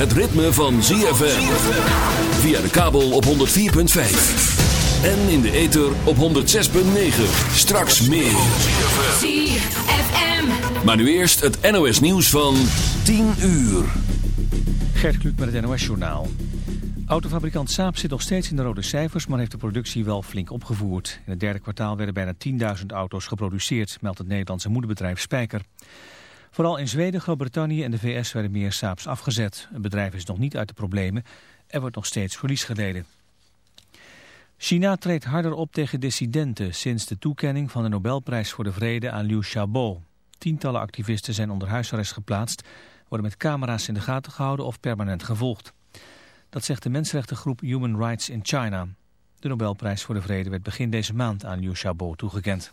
het ritme van ZFM. Via de kabel op 104.5. En in de ether op 106.9. Straks meer. ZFM. Maar nu eerst het NOS nieuws van 10 uur. Gert Kluk met het NOS Journaal. Autofabrikant Saab zit nog steeds in de rode cijfers, maar heeft de productie wel flink opgevoerd. In het derde kwartaal werden bijna 10.000 auto's geproduceerd, meldt het Nederlandse moederbedrijf Spijker. Vooral in Zweden, Groot-Brittannië en de VS werden meer Saabs afgezet. Het bedrijf is nog niet uit de problemen. Er wordt nog steeds verlies geleden. China treedt harder op tegen dissidenten sinds de toekenning van de Nobelprijs voor de Vrede aan Liu Xiaobo. Tientallen activisten zijn onder huisarrest geplaatst, worden met camera's in de gaten gehouden of permanent gevolgd. Dat zegt de mensenrechtengroep Human Rights in China. De Nobelprijs voor de Vrede werd begin deze maand aan Liu Xiaobo toegekend.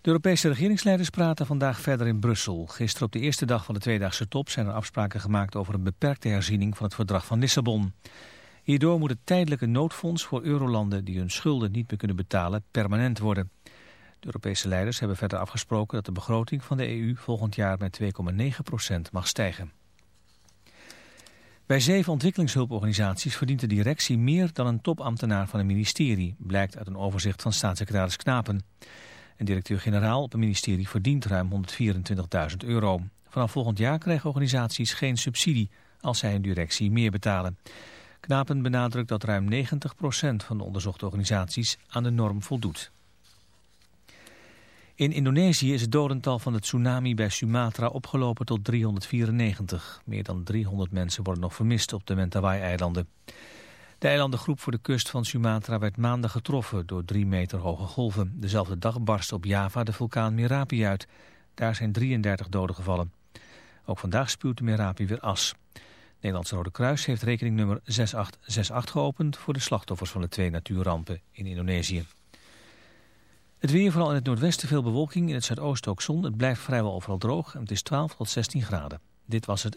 De Europese regeringsleiders praten vandaag verder in Brussel. Gisteren op de eerste dag van de tweedaagse top zijn er afspraken gemaakt over een beperkte herziening van het verdrag van Lissabon. Hierdoor moet het tijdelijke noodfonds voor eurolanden die hun schulden niet meer kunnen betalen permanent worden. De Europese leiders hebben verder afgesproken dat de begroting van de EU volgend jaar met 2,9% mag stijgen. Bij zeven ontwikkelingshulporganisaties verdient de directie meer dan een topambtenaar van een ministerie, blijkt uit een overzicht van staatssecretaris Knapen. Een directeur-generaal op een ministerie verdient ruim 124.000 euro. Vanaf volgend jaar krijgen organisaties geen subsidie als zij hun directie meer betalen. Knapen benadrukt dat ruim 90% van de onderzochte organisaties aan de norm voldoet. In Indonesië is het dodental van de tsunami bij Sumatra opgelopen tot 394. Meer dan 300 mensen worden nog vermist op de Mentawai-eilanden. De eilandengroep voor de kust van Sumatra werd maandag getroffen door drie meter hoge golven. Dezelfde dag barstte op Java de vulkaan Merapi uit. Daar zijn 33 doden gevallen. Ook vandaag spuwt de Merapi weer as. Nederlandse Rode Kruis heeft rekeningnummer 6868 geopend... voor de slachtoffers van de twee natuurrampen in Indonesië. Het weer, vooral in het noordwesten veel bewolking, in het zuidoosten ook zon. Het blijft vrijwel overal droog en het is 12 tot 16 graden. Dit was het.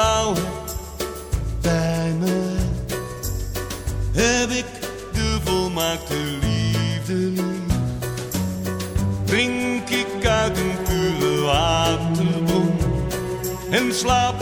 vertrouwen bij me. Heb ik de volmaakte liefde? Drink ik uit een pure waterbron en slaap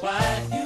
quiet.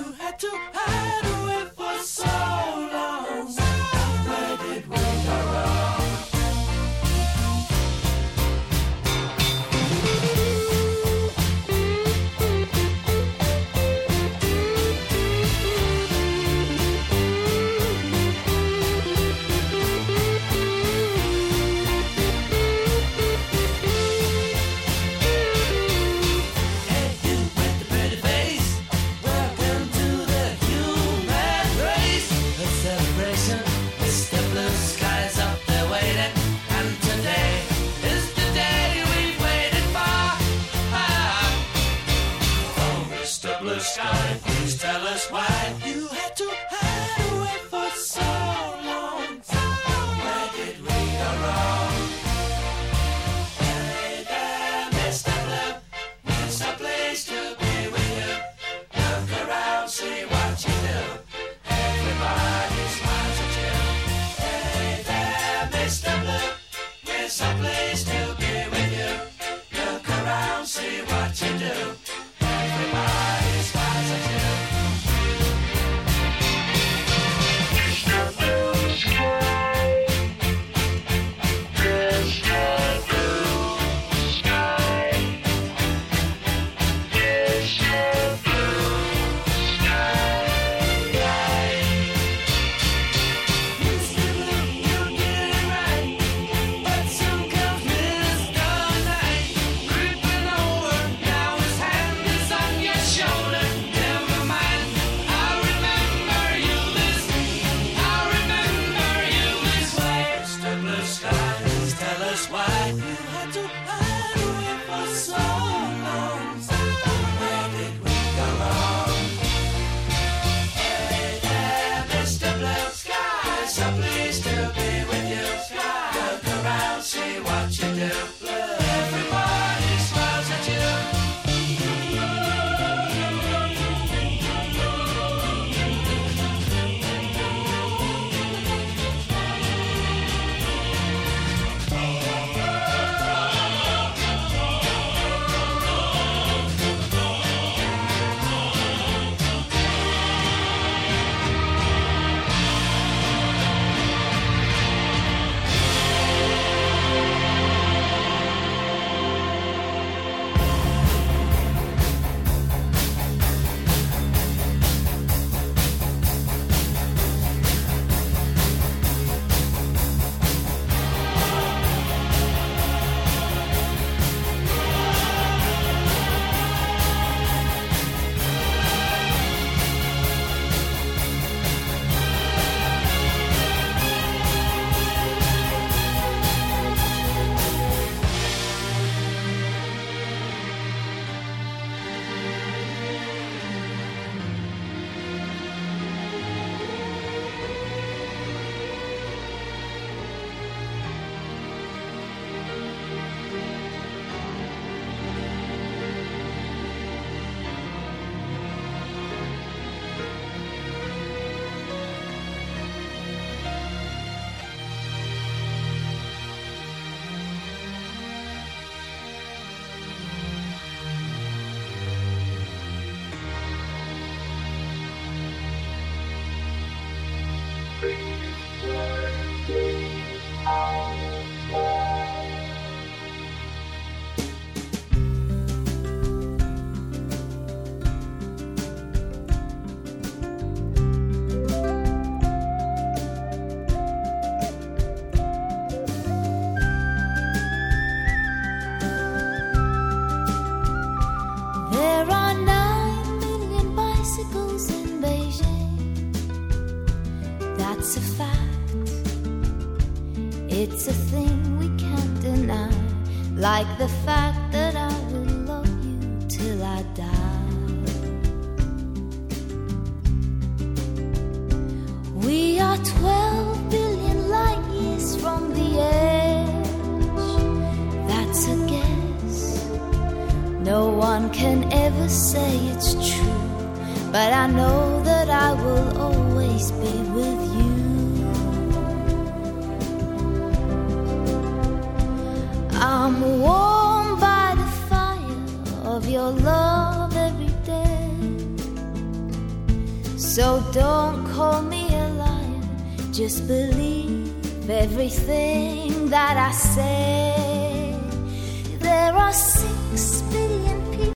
Just believe everything that I say.